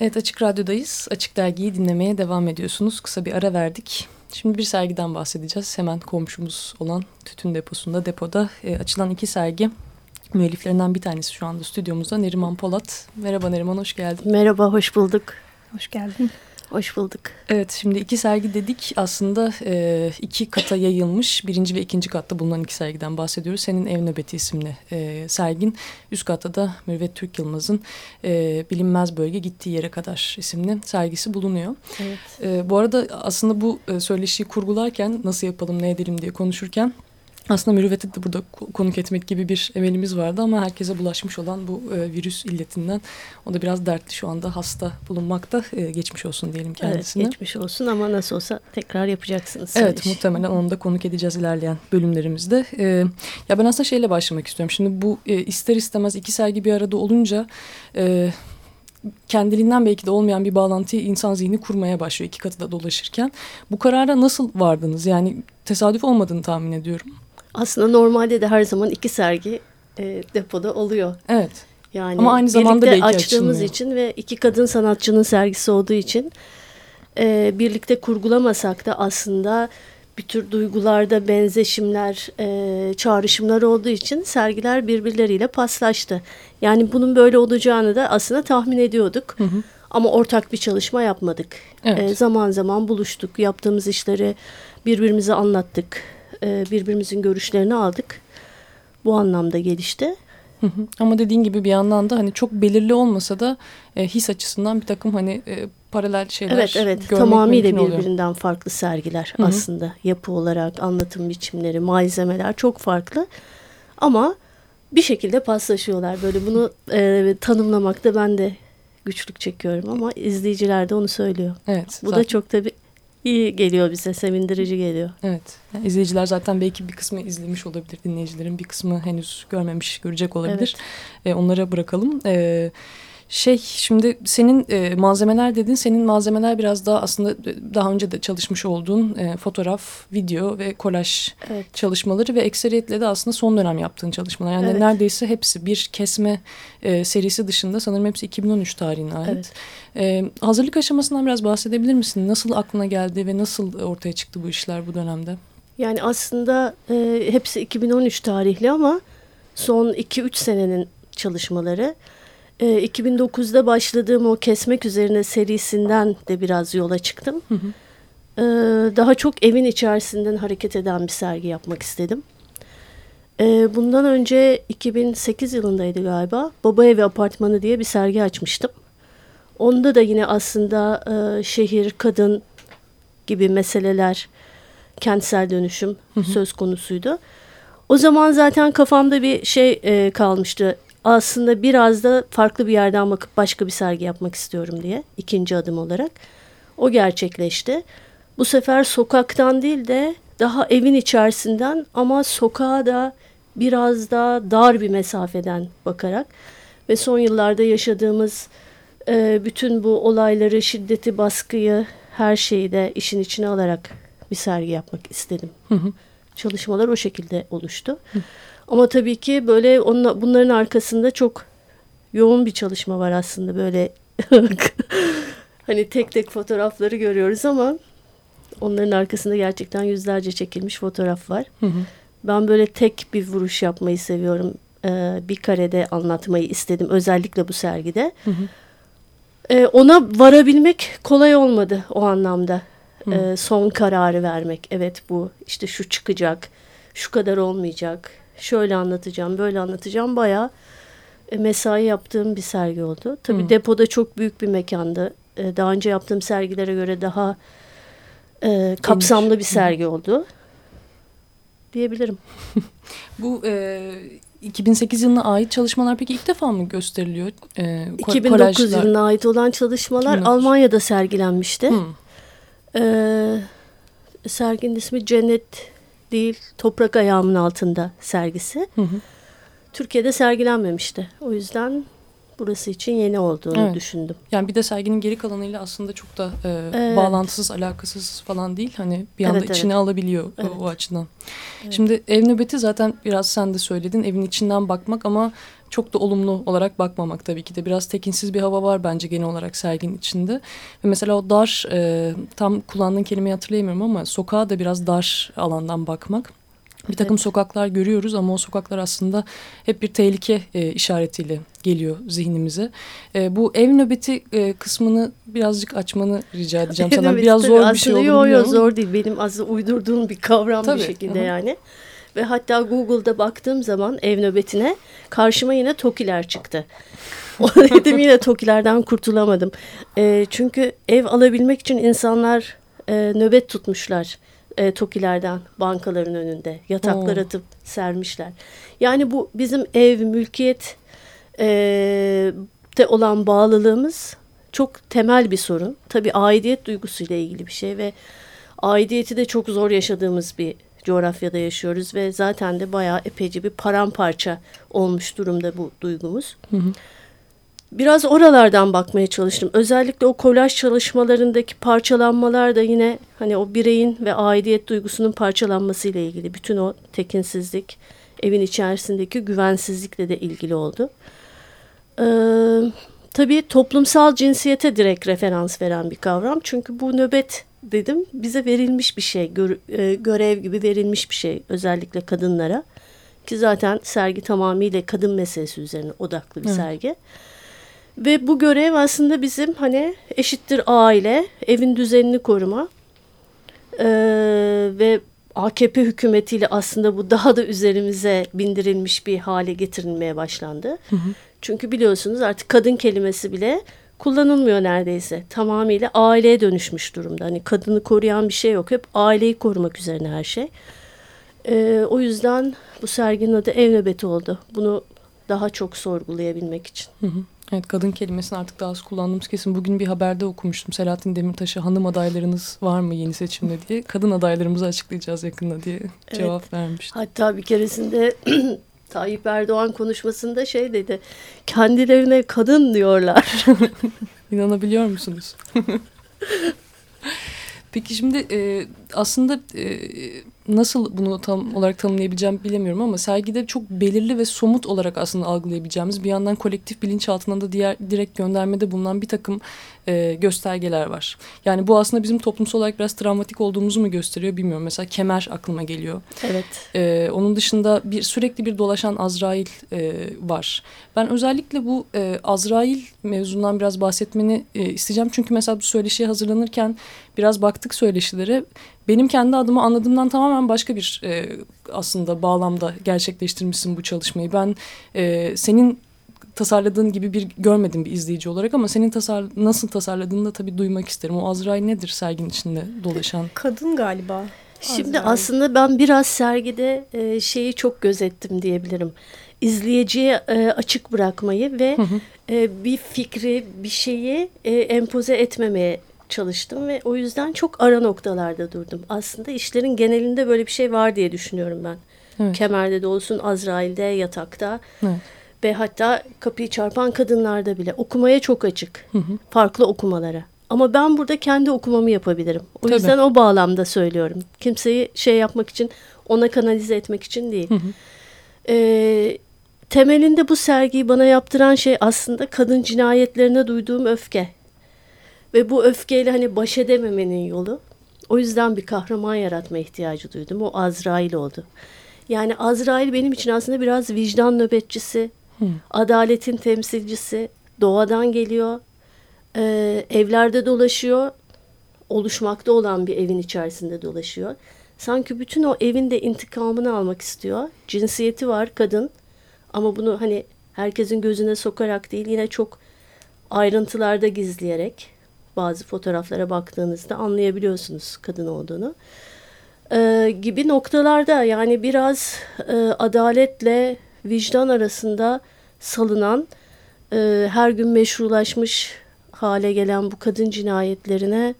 Evet Açık Radyo'dayız. Açık Dergi'yi dinlemeye devam ediyorsunuz. Kısa bir ara verdik. Şimdi bir sergiden bahsedeceğiz. Hemen komşumuz olan Tütün Deposu'nda, depoda e, açılan iki sergi. Müelliflerinden bir tanesi şu anda stüdyomuzda Neriman Polat. Merhaba Neriman, hoş geldin. Merhaba, hoş bulduk. Hoş geldin. Hoş bulduk. Evet şimdi iki sergi dedik aslında e, iki kata yayılmış birinci ve ikinci katta bulunan iki sergiden bahsediyoruz. Senin Ev Nöbeti isimli e, sergin üst katta da Mürvet Türk Yılmaz'ın e, Bilinmez Bölge Gittiği Yere Kadar isimli sergisi bulunuyor. Evet. E, bu arada aslında bu e, söyleşiyi kurgularken nasıl yapalım ne edelim diye konuşurken aslında mürüvveti de burada konuk etmek gibi bir emelimiz vardı ama herkese bulaşmış olan bu e, virüs illetinden o da biraz dertli şu anda hasta bulunmakta. E, geçmiş olsun diyelim kendisine. Evet geçmiş olsun ama nasıl olsa tekrar yapacaksınız. Evet iş. muhtemelen onu da konuk edeceğiz ilerleyen bölümlerimizde. E, ya ben aslında şeyle başlamak istiyorum. Şimdi bu e, ister istemez iki sergi bir arada olunca... E, kendiliğinden belki de olmayan bir bağlantıyı insan zihni kurmaya başlıyor iki katı da dolaşırken. Bu karara nasıl vardınız? Yani tesadüf olmadığını tahmin ediyorum. Aslında normalde de her zaman iki sergi e, depoda oluyor. Evet. Yani Ama aynı zamanda birlikte açtığımız açılmıyor. için ve iki kadın sanatçının sergisi olduğu için e, birlikte kurgulamasak da aslında bir tür duygularda benzeşimler, e, çağrışımlar olduğu için sergiler birbirleriyle paslaştı. Yani bunun böyle olacağını da aslında tahmin ediyorduk. Hı hı. Ama ortak bir çalışma yapmadık. Evet. E, zaman zaman buluştuk, yaptığımız işleri birbirimize anlattık e, birbirimizin görüşlerini aldık. Bu anlamda gelişti. Ama dediğin gibi bir yandan da hani çok belirli olmasa da e, his açısından bir takım hani e, paralel şeyler Evet evet tamamıyla birbirinden oluyor. farklı sergiler Hı -hı. aslında yapı olarak anlatım biçimleri malzemeler çok farklı ama bir şekilde paslaşıyorlar böyle bunu e, tanımlamakta ben de güçlük çekiyorum ama izleyiciler de onu söylüyor. Evet. Bu zaten... da çok tabii iyi geliyor bize, sevindirici geliyor. Evet. Yani izleyiciler zaten belki bir kısmı izlemiş olabilir. Dinleyicilerin bir kısmı henüz görmemiş, görecek olabilir. Evet. E, onlara bırakalım. Evet. Şey şimdi senin e, malzemeler dedin. Senin malzemeler biraz daha aslında e, daha önce de çalışmış olduğun e, fotoğraf, video ve kolaj evet. çalışmaları ve ekseriyetle de aslında son dönem yaptığın çalışmalar. Yani evet. neredeyse hepsi bir kesme e, serisi dışında sanırım hepsi 2013 tarihine ait. Evet. E, hazırlık aşamasından biraz bahsedebilir misin? Nasıl aklına geldi ve nasıl ortaya çıktı bu işler bu dönemde? Yani aslında e, hepsi 2013 tarihli ama son 2-3 senenin çalışmaları. E, ee, 2009'da başladığım o kesmek üzerine serisinden de biraz yola çıktım. Hı hı. E, daha çok evin içerisinden hareket eden bir sergi yapmak istedim. E, bundan önce 2008 yılındaydı galiba. Baba Evi Apartmanı diye bir sergi açmıştım. Onda da yine aslında e, şehir, kadın gibi meseleler, kentsel dönüşüm hı hı. söz konusuydu. O zaman zaten kafamda bir şey e, kalmıştı aslında biraz da farklı bir yerden bakıp başka bir sergi yapmak istiyorum diye ikinci adım olarak. O gerçekleşti. Bu sefer sokaktan değil de daha evin içerisinden ama sokağa da biraz daha dar bir mesafeden bakarak ve son yıllarda yaşadığımız e, bütün bu olayları, şiddeti, baskıyı, her şeyi de işin içine alarak bir sergi yapmak istedim. Hı hı. Çalışmalar o şekilde oluştu. Hı. Ama tabii ki böyle onla, bunların arkasında çok yoğun bir çalışma var aslında böyle hani tek tek fotoğrafları görüyoruz ama onların arkasında gerçekten yüzlerce çekilmiş fotoğraf var. Hı hı. Ben böyle tek bir vuruş yapmayı seviyorum. Ee, bir karede anlatmayı istedim özellikle bu sergide. Hı hı. Ee, ona varabilmek kolay olmadı o anlamda. Ee, son kararı vermek. Evet bu işte şu çıkacak, şu kadar olmayacak, şöyle anlatacağım, böyle anlatacağım. Bayağı e, mesai yaptığım bir sergi oldu. Tabii hmm. depoda çok büyük bir mekandı. E, daha önce yaptığım sergilere göre daha e, kapsamlı bir sergi hmm. oldu. Diyebilirim. Bu e, 2008 yılına ait çalışmalar peki ilk defa mı gösteriliyor? E, 2009 kolajlar. yılına ait olan çalışmalar 2009. Almanya'da sergilenmişti. Hmm. E, serginin ismi Cennet değil toprak ayağımın altında sergisi. Hı hı. Türkiye'de sergilenmemişti. O yüzden burası için yeni olduğunu evet. düşündüm. Yani bir de serginin geri kalanıyla aslında çok da e, evet. bağlantısız, alakasız falan değil. Hani bir anda evet, içine evet. alabiliyor evet. o, o açıdan. Evet. Şimdi ev nöbeti zaten biraz sen de söyledin. Evin içinden bakmak ama çok da olumlu olarak bakmamak tabii ki de. Biraz tekinsiz bir hava var bence genel olarak serginin içinde. Ve mesela o dar, e, tam kullandığın kelimeyi hatırlayamıyorum ama sokağa da biraz dar alandan bakmak. Bir takım evet. sokaklar görüyoruz ama o sokaklar aslında hep bir tehlike e, işaretiyle geliyor zihnimize. E, bu ev nöbeti e, kısmını birazcık açmanı rica edeceğim sana. Biraz zor bir şey oldu yok, zor değil. Benim aslında uydurduğum bir kavram tabii. bir şekilde Hı -hı. yani. Ve hatta Google'da baktığım zaman ev nöbetine karşıma yine TOKİ'ler çıktı. O dedim yine TOKİ'lerden kurtulamadım. E, çünkü ev alabilmek için insanlar e, nöbet tutmuşlar e, TOKİ'lerden bankaların önünde yataklar atıp sermişler. Yani bu bizim ev, mülkiyet e, de olan bağlılığımız çok temel bir sorun. Tabii aidiyet duygusuyla ilgili bir şey ve aidiyeti de çok zor yaşadığımız bir coğrafyada yaşıyoruz ve zaten de bayağı epeyce bir paramparça olmuş durumda bu duygumuz. Hı hı. Biraz oralardan bakmaya çalıştım. Özellikle o kolaj çalışmalarındaki parçalanmalar da yine hani o bireyin ve aidiyet duygusunun parçalanması ile ilgili. Bütün o tekinsizlik, evin içerisindeki güvensizlikle de ilgili oldu. Ee, tabii toplumsal cinsiyete direkt referans veren bir kavram. Çünkü bu nöbet dedim bize verilmiş bir şey, e, görev gibi verilmiş bir şey özellikle kadınlara. Ki zaten sergi tamamıyla kadın meselesi üzerine odaklı bir evet. sergi. Ve bu görev aslında bizim hani eşittir aile, evin düzenini koruma ee, ve AKP hükümetiyle aslında bu daha da üzerimize bindirilmiş bir hale getirilmeye başlandı. Hı hı. Çünkü biliyorsunuz artık kadın kelimesi bile kullanılmıyor neredeyse. Tamamıyla aileye dönüşmüş durumda. Hani kadını koruyan bir şey yok. Hep aileyi korumak üzerine her şey. Ee, o yüzden bu serginin adı ev nöbeti oldu. Bunu daha çok sorgulayabilmek için. Hı hı. Evet kadın kelimesini artık daha az kullandığımız kesin. Bugün bir haberde okumuştum. Selahattin Demirtaş'a hanım adaylarınız var mı yeni seçimde diye. Kadın adaylarımızı açıklayacağız yakında diye evet. cevap vermişti. Hatta bir keresinde Tayyip Erdoğan konuşmasında şey dedi. Kendilerine kadın diyorlar. İnanabiliyor musunuz? Peki şimdi e, aslında e, nasıl bunu tam olarak tanımlayabileceğim bilemiyorum ama sergide çok belirli ve somut olarak aslında algılayabileceğimiz bir yandan kolektif bilinç altında da diğer direkt göndermede bulunan bir takım e, göstergeler var. Yani bu aslında bizim toplumsal olarak biraz travmatik olduğumuzu mu gösteriyor bilmiyorum. Mesela kemer aklıma geliyor. Evet. E, onun dışında bir sürekli bir dolaşan Azrail e, var. Ben özellikle bu e, Azrail mevzundan biraz bahsetmeni e, isteyeceğim. Çünkü mesela bu söyleşiye hazırlanırken biraz baktık söyleşilere. Benim kendi adıma anladığımdan tamamen başka bir e, aslında bağlamda gerçekleştirmişsin bu çalışmayı. Ben e, senin tasarladığın gibi bir görmedim bir izleyici olarak ama senin tasar nasıl tasarladığını da tabii duymak isterim. O Azrail nedir serginin içinde dolaşan? Kadın galiba. Şimdi Azrail. aslında ben biraz sergide e, şeyi çok gözettim diyebilirim. İzleyiciye e, açık bırakmayı ve hı hı. E, bir fikri, bir şeyi e, empoze etmemeye çalıştım ve o yüzden çok ara noktalarda durdum. Aslında işlerin genelinde böyle bir şey var diye düşünüyorum ben. Evet. Kemerde de olsun, Azrail'de, yatakta. Evet. Ve hatta kapıyı çarpan kadınlarda bile okumaya çok açık. Hı hı. Farklı okumalara. Ama ben burada kendi okumamı yapabilirim. O Tabii. yüzden o bağlamda söylüyorum. Kimseyi şey yapmak için, ona kanalize etmek için değil. Hı hı. Ee, temelinde bu sergiyi bana yaptıran şey aslında kadın cinayetlerine duyduğum öfke. Ve bu öfkeyle hani baş edememenin yolu. O yüzden bir kahraman yaratma ihtiyacı duydum. O Azrail oldu. Yani Azrail benim için aslında biraz vicdan nöbetçisi, hmm. adaletin temsilcisi, doğadan geliyor, e, evlerde dolaşıyor, oluşmakta olan bir evin içerisinde dolaşıyor. Sanki bütün o evin de intikamını almak istiyor. Cinsiyeti var kadın ama bunu hani herkesin gözüne sokarak değil yine çok ayrıntılarda gizleyerek bazı fotoğraflara baktığınızda anlayabiliyorsunuz kadın olduğunu. Ee, gibi noktalarda yani biraz e, adaletle vicdan arasında salınan e, her gün meşrulaşmış hale gelen bu kadın cinayetlerine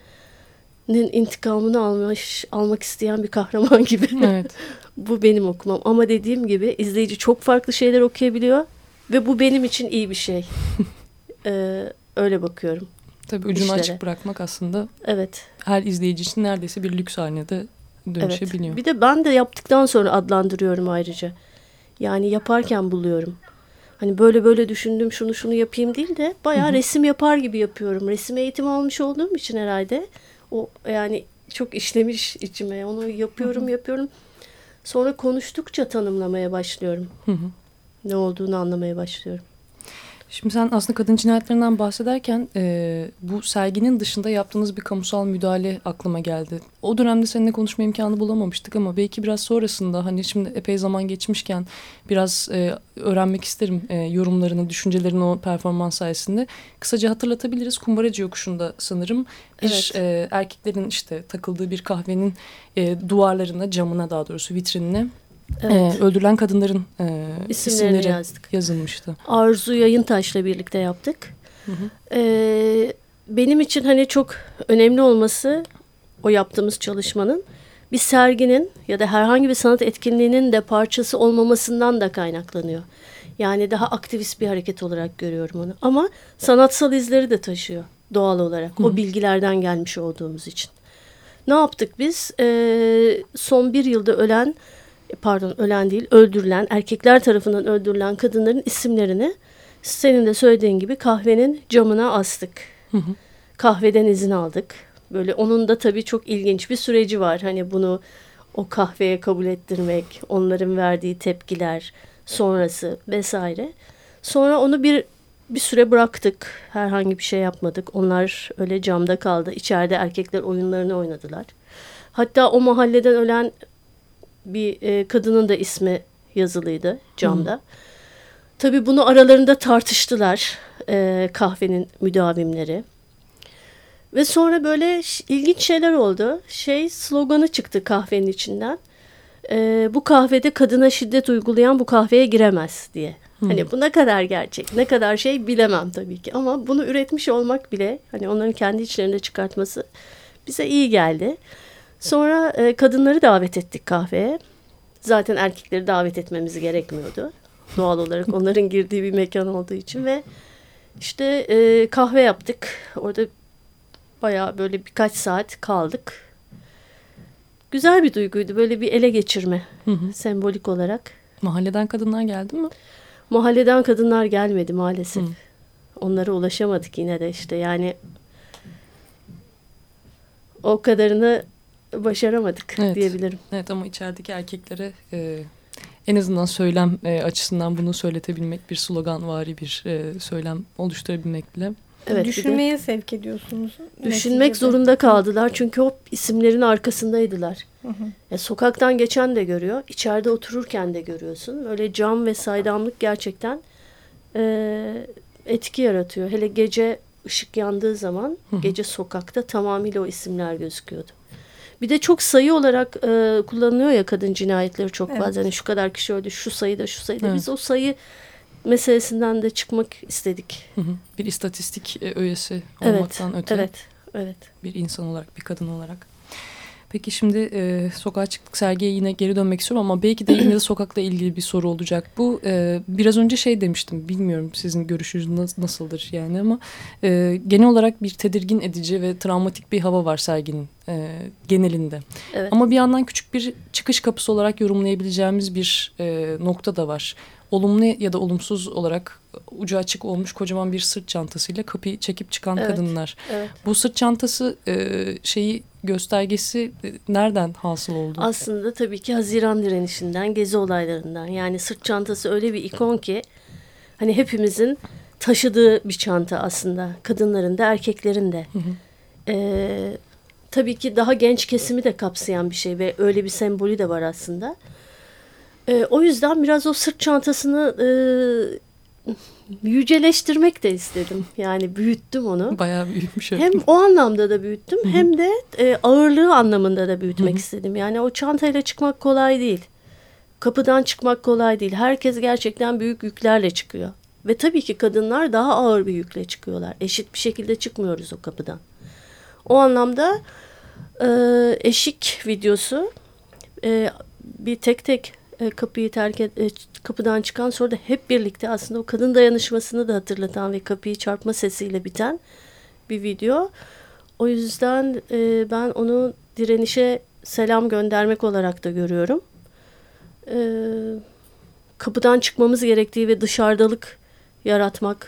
intikamını almış almak isteyen bir kahraman gibi. Evet. bu benim okumam ama dediğim gibi izleyici çok farklı şeyler okuyabiliyor ve bu benim için iyi bir şey. ee, öyle bakıyorum. Tabii ucunu işlere. açık bırakmak aslında evet. her izleyici için neredeyse bir lüks haline de dönüşebiliyor. Evet. Bir de ben de yaptıktan sonra adlandırıyorum ayrıca. Yani yaparken buluyorum. Hani böyle böyle düşündüm şunu şunu yapayım değil de bayağı resim yapar gibi yapıyorum. Resim eğitimi almış olduğum için herhalde o yani çok işlemiş içime. Onu yapıyorum yapıyorum. Sonra konuştukça tanımlamaya başlıyorum. Ne olduğunu anlamaya başlıyorum. Şimdi sen aslında kadın cinayetlerinden bahsederken e, bu serginin dışında yaptığınız bir kamusal müdahale aklıma geldi. O dönemde seninle konuşma imkanı bulamamıştık ama belki biraz sonrasında hani şimdi epey zaman geçmişken biraz e, öğrenmek isterim e, yorumlarını, düşüncelerini o performans sayesinde. Kısaca hatırlatabiliriz. Kumbaracı yokuşunda sanırım bir evet. e, erkeklerin işte takıldığı bir kahvenin e, duvarlarına, camına daha doğrusu vitrinine Evet. Ee, öldürülen kadınların e, isimleri yazdık. yazılmıştı. Arzu Yayıntaş'la birlikte yaptık. Hı hı. Ee, benim için hani çok önemli olması o yaptığımız çalışmanın bir serginin ya da herhangi bir sanat etkinliğinin de parçası olmamasından da kaynaklanıyor. Yani daha aktivist bir hareket olarak görüyorum onu. Ama sanatsal izleri de taşıyor doğal olarak. Hı. O bilgilerden gelmiş olduğumuz için. Ne yaptık biz? Ee, son bir yılda ölen pardon ölen değil öldürülen erkekler tarafından öldürülen kadınların isimlerini senin de söylediğin gibi kahvenin camına astık. Hı hı. Kahveden izin aldık. Böyle onun da tabii çok ilginç bir süreci var. Hani bunu o kahveye kabul ettirmek, onların verdiği tepkiler sonrası vesaire. Sonra onu bir bir süre bıraktık. Herhangi bir şey yapmadık. Onlar öyle camda kaldı. İçeride erkekler oyunlarını oynadılar. Hatta o mahalleden ölen bir e, kadının da ismi yazılıydı camda. Hı. Tabii bunu aralarında tartıştılar e, kahvenin müdavimleri. Ve sonra böyle ilginç şeyler oldu. Şey sloganı çıktı kahvenin içinden. E, bu kahvede kadına şiddet uygulayan bu kahveye giremez diye. Hmm. Hani bu ne kadar gerçek, ne kadar şey bilemem tabii ki. Ama bunu üretmiş olmak bile hani onların kendi içlerinde çıkartması bize iyi geldi. Sonra e, kadınları davet ettik kahveye. Zaten erkekleri davet etmemiz gerekmiyordu. Doğal olarak onların girdiği bir mekan olduğu için ve işte e, kahve yaptık. Orada baya böyle birkaç saat kaldık. Güzel bir duyguydu. Böyle bir ele geçirme hı hı. sembolik olarak. Mahalleden kadınlar geldi mi? Mahalleden kadınlar gelmedi maalesef. Hı. Onlara ulaşamadık yine de işte yani o kadarını başaramadık evet. diyebilirim. Evet ama içerideki erkeklere e, en azından söylem e, açısından bunu söyletebilmek bir slogan vari bir e, söylem oluşturabilmek bile. Evet, Düşünmeye de, sevk ediyorsunuz. Düşünmek neticede. zorunda kaldılar çünkü o isimlerin arkasındaydılar. Hı hı. Ya, sokaktan geçen de görüyor, içeride otururken de görüyorsun. Öyle cam ve saydamlık gerçekten e, etki yaratıyor. Hele gece ışık yandığı zaman hı hı. gece sokakta tamamıyla o isimler gözüküyordu. Bir de çok sayı olarak e, kullanılıyor ya kadın cinayetleri çok evet. bazen. Hani şu kadar kişi öldü, şu sayıda, şu sayıda. Evet. Biz o sayı meselesinden de çıkmak istedik. Hı hı. Bir istatistik e, öğesi olmaktan evet, öte. Evet, evet. Bir insan olarak, bir kadın olarak. Peki şimdi e, sokağa çıktık sergiye yine geri dönmek istiyorum ama belki de yine de sokakla ilgili bir soru olacak. Bu e, biraz önce şey demiştim bilmiyorum sizin görüşünüz nasıldır yani ama e, genel olarak bir tedirgin edici ve travmatik bir hava var serginin e, genelinde. Evet. Ama bir yandan küçük bir çıkış kapısı olarak yorumlayabileceğimiz bir e, nokta da var olumlu ya da olumsuz olarak ucu açık olmuş kocaman bir sırt çantasıyla kapıyı çekip çıkan evet, kadınlar. Evet. Bu sırt çantası e, şeyi göstergesi e, nereden hasıl oldu? Aslında tabii ki Haziran direnişinden, gezi olaylarından. Yani sırt çantası öyle bir ikon ki hani hepimizin taşıdığı bir çanta aslında. Kadınların da erkeklerin de. Hı hı. Ee, tabii ki daha genç kesimi de kapsayan bir şey ve öyle bir sembolü de var aslında. E, o yüzden biraz o sırt çantasını e, yüceleştirmek de istedim. Yani büyüttüm onu. Bayağı büyütmüş. Hem o anlamda da büyüttüm hem de e, ağırlığı anlamında da büyütmek istedim. Yani o çantayla çıkmak kolay değil. Kapıdan çıkmak kolay değil. Herkes gerçekten büyük yüklerle çıkıyor. Ve tabii ki kadınlar daha ağır bir yükle çıkıyorlar. Eşit bir şekilde çıkmıyoruz o kapıdan. O anlamda e, eşik videosu e, bir tek tek e, kapıyı terk et, e, kapıdan çıkan sonra da hep birlikte aslında o kadın dayanışmasını da hatırlatan ve kapıyı çarpma sesiyle biten bir video. O yüzden e, ben onu direnişe selam göndermek olarak da görüyorum. kapıdan çıkmamız gerektiği ve dışarıdalık yaratmak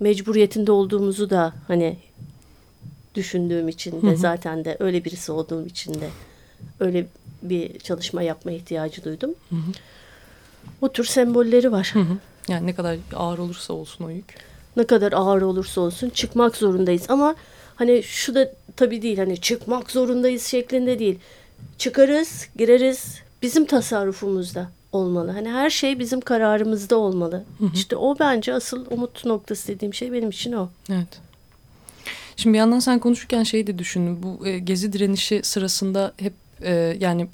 mecburiyetinde olduğumuzu da hani düşündüğüm için de zaten de öyle birisi olduğum için de öyle bir çalışma yapma ihtiyacı duydum. Hı hı. O tür sembolleri var. Hı hı. Yani ne kadar ağır olursa olsun o yük. Ne kadar ağır olursa olsun çıkmak zorundayız ama hani şu da tabii değil hani çıkmak zorundayız şeklinde değil. Çıkarız, gireriz bizim tasarrufumuzda olmalı. Hani her şey bizim kararımızda olmalı. Hı hı. İşte o bence asıl umut noktası dediğim şey benim için o. Evet. Şimdi bir yandan sen konuşurken şeyi de düşündüm. Bu e, gezi direnişi sırasında hep e, yani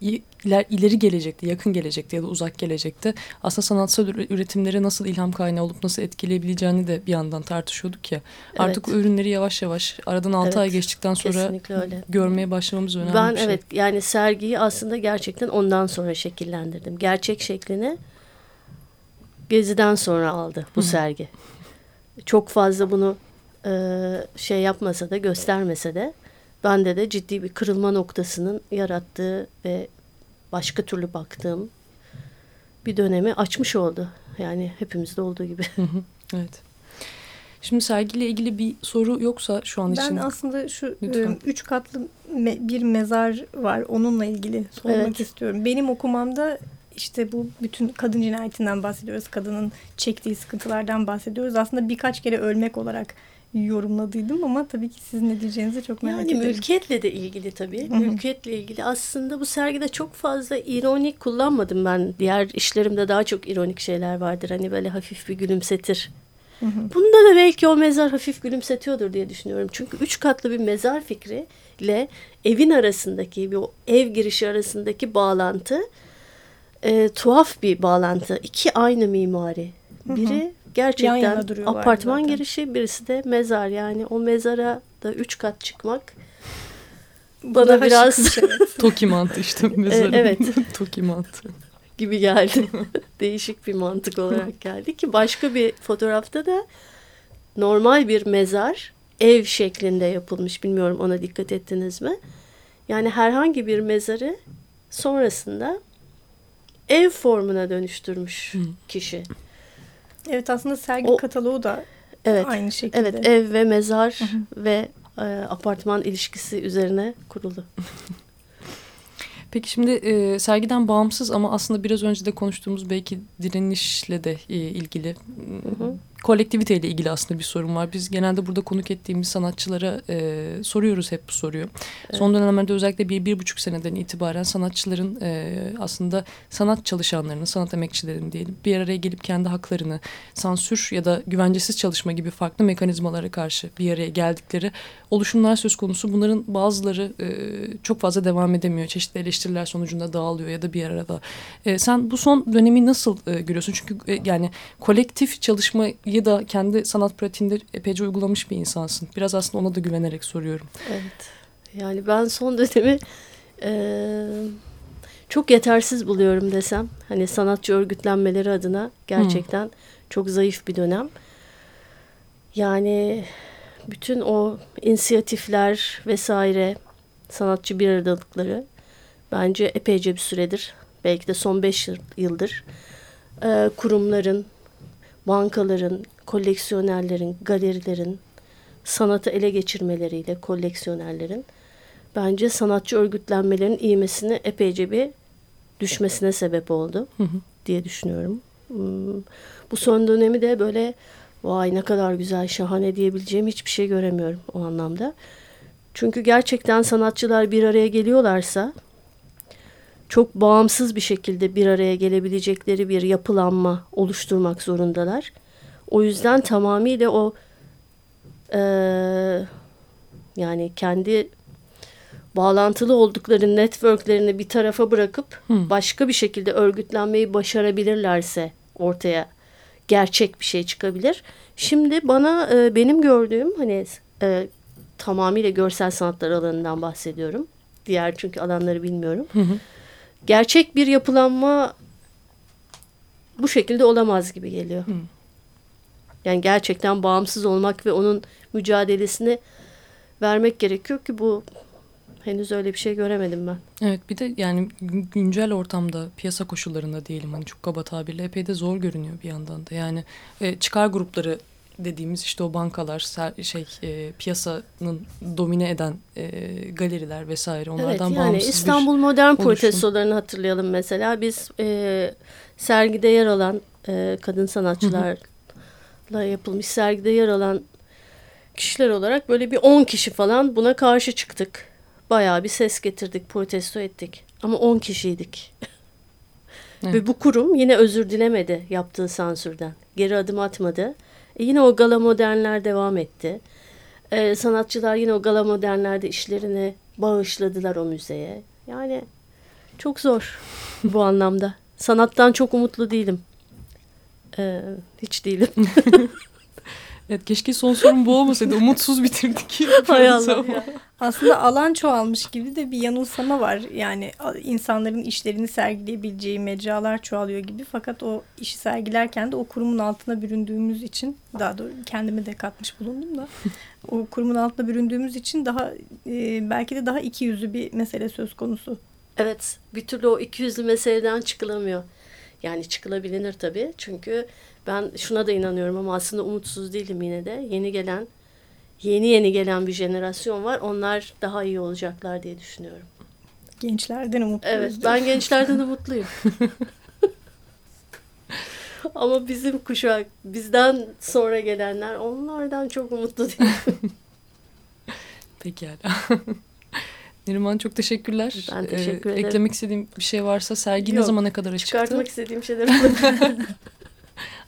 iler, ileri gelecekte, yakın gelecekte ya da uzak gelecekte aslında sanatsal üretimlere nasıl ilham kaynağı olup nasıl etkileyebileceğini de bir yandan tartışıyorduk ya. Evet. Artık o ürünleri yavaş yavaş aradan altı evet. ay geçtikten sonra görmeye başlamamız önemli ben, bir şey. evet yani sergiyi aslında gerçekten ondan sonra şekillendirdim. Gerçek şeklini Gezi'den sonra aldı bu Hı. sergi. Çok fazla bunu e, şey yapmasa da göstermese de bende de ciddi bir kırılma noktasının yarattığı ve başka türlü baktığım bir dönemi açmış oldu. Yani hepimizde olduğu gibi. evet. Şimdi sergiyle ilgili bir soru yoksa şu an ben için. Ben aslında şu Lütfen. üç katlı me bir mezar var. Onunla ilgili sormak evet. istiyorum. Benim okumamda işte bu bütün kadın cinayetinden bahsediyoruz. Kadının çektiği sıkıntılardan bahsediyoruz. Aslında birkaç kere ölmek olarak yorumladıydım ama tabii ki sizin ne diyeceğinizi çok merak yani ederim. Mülkiyetle de ilgili tabii. mülkiyetle ilgili. Aslında bu sergide çok fazla ironik kullanmadım ben. Diğer işlerimde daha çok ironik şeyler vardır. Hani böyle hafif bir gülümsetir. Bunda da belki o mezar hafif gülümsetiyordur diye düşünüyorum. Çünkü üç katlı bir mezar fikriyle evin arasındaki, bir ev girişi arasındaki bağlantı e, tuhaf bir bağlantı. İki aynı mimari. Biri gerçekten apartman girişi birisi de mezar yani o mezara da üç kat çıkmak bana Daha biraz şey. Toki mantı işte mezarın. evet. Toki mantı gibi geldi. Değişik bir mantık olarak geldi ki başka bir fotoğrafta da normal bir mezar ev şeklinde yapılmış. Bilmiyorum ona dikkat ettiniz mi? Yani herhangi bir mezarı sonrasında ev formuna dönüştürmüş kişi. Evet aslında sergi o, kataloğu da evet, aynı şekilde. Evet ev ve mezar hı hı. ve e, apartman ilişkisi üzerine kurulu. Peki şimdi e, sergiden bağımsız ama aslında biraz önce de konuştuğumuz belki direnişle de e, ilgili hı hı kolektiviteyle ilgili aslında bir sorun var. Biz genelde burada konuk ettiğimiz sanatçılara e, soruyoruz hep bu soruyu. Evet. Son dönemlerde özellikle bir, bir buçuk seneden itibaren sanatçıların e, aslında sanat çalışanlarının, sanat emekçilerinin diyelim bir araya gelip kendi haklarını sansür ya da güvencesiz çalışma gibi farklı mekanizmalara karşı bir araya geldikleri oluşumlar söz konusu. Bunların bazıları e, çok fazla devam edemiyor. Çeşitli eleştiriler sonucunda dağılıyor ya da bir arada. E, sen bu son dönemi nasıl e, görüyorsun? Çünkü e, yani kolektif çalışma ya da kendi sanat pratiğinde epeyce uygulamış bir insansın. Biraz aslında ona da güvenerek soruyorum. Evet. Yani ben son dönemi e, çok yetersiz buluyorum desem. Hani sanatçı örgütlenmeleri adına gerçekten hmm. çok zayıf bir dönem. Yani bütün o inisiyatifler vesaire sanatçı bir aradalıkları bence epeyce bir süredir belki de son beş yıldır e, kurumların bankaların, koleksiyonerlerin, galerilerin sanatı ele geçirmeleriyle koleksiyonerlerin bence sanatçı örgütlenmelerin iğmesini epeyce bir düşmesine sebep oldu hı hı. diye düşünüyorum. Hmm, bu son dönemi de böyle vay ne kadar güzel şahane diyebileceğim hiçbir şey göremiyorum o anlamda. Çünkü gerçekten sanatçılar bir araya geliyorlarsa çok bağımsız bir şekilde bir araya gelebilecekleri bir yapılanma oluşturmak zorundalar. O yüzden tamamıyla o e, yani kendi bağlantılı oldukları networklerini bir tarafa bırakıp hmm. başka bir şekilde örgütlenmeyi başarabilirlerse ortaya gerçek bir şey çıkabilir. Şimdi bana e, benim gördüğüm hani e, tamamıyla görsel sanatlar alanından bahsediyorum. Diğer çünkü alanları bilmiyorum. Hı gerçek bir yapılanma bu şekilde olamaz gibi geliyor. Hı. Yani gerçekten bağımsız olmak ve onun mücadelesini vermek gerekiyor ki bu Henüz öyle bir şey göremedim ben. Evet bir de yani güncel ortamda piyasa koşullarında diyelim hani çok kaba tabirle epey de zor görünüyor bir yandan da. Yani e, çıkar grupları dediğimiz işte o bankalar şey e, piyasanın domine eden e, galeriler vesaire onlardan evet, yani bağımsız İstanbul Modern oluşum. Protestolarını hatırlayalım mesela. Biz e, sergide yer alan e, kadın sanatçılarla yapılmış sergide yer alan kişiler olarak böyle bir 10 kişi falan buna karşı çıktık. Bayağı bir ses getirdik, protesto ettik. Ama 10 kişiydik. Evet. Ve bu kurum yine özür dilemedi yaptığı sansürden. Geri adım atmadı. E yine o gala modernler devam etti. E, sanatçılar yine o gala modernlerde işlerini bağışladılar o müzeye. Yani çok zor bu anlamda. Sanattan çok umutlu değilim. E, hiç değilim. Evet keşke son sorum bu olmasaydı. Umutsuz bitirdik. Hay Allah ya. Aslında alan çoğalmış gibi de bir yanılsama var. Yani insanların işlerini sergileyebileceği mecralar çoğalıyor gibi. Fakat o işi sergilerken de o kurumun altına büründüğümüz için daha doğrusu kendimi de katmış bulundum da o kurumun altına büründüğümüz için daha e, belki de daha iki yüzlü bir mesele söz konusu. Evet bir türlü o iki yüzlü meseleden çıkılamıyor. Yani çıkılabilir tabii. Çünkü ben şuna da inanıyorum ama aslında umutsuz değilim yine de. Yeni gelen, yeni yeni gelen bir jenerasyon var. Onlar daha iyi olacaklar diye düşünüyorum. Gençlerden umutluyuz. Evet ben gençlerden umutluyum. ama bizim kuşak, bizden sonra gelenler onlardan çok umutlu değil. Pekala. Neriman çok teşekkürler. Ben teşekkür ederim. Eklemek istediğim bir şey varsa sergi Yok, ne zamana kadar açıktı? Çıkartmak istediğim şeyler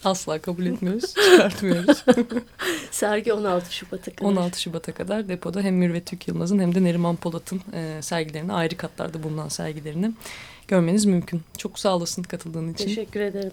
Asla kabul etmiyoruz. Çıkartmıyoruz. Sergi 16 Şubat'a kadar. 16 Şubat'a kadar depoda hem Mürvet Yılmaz'ın hem de Neriman Polat'ın e, sergilerini ayrı katlarda bulunan sergilerini görmeniz mümkün. Çok sağ olasın katıldığın için. Teşekkür ederim.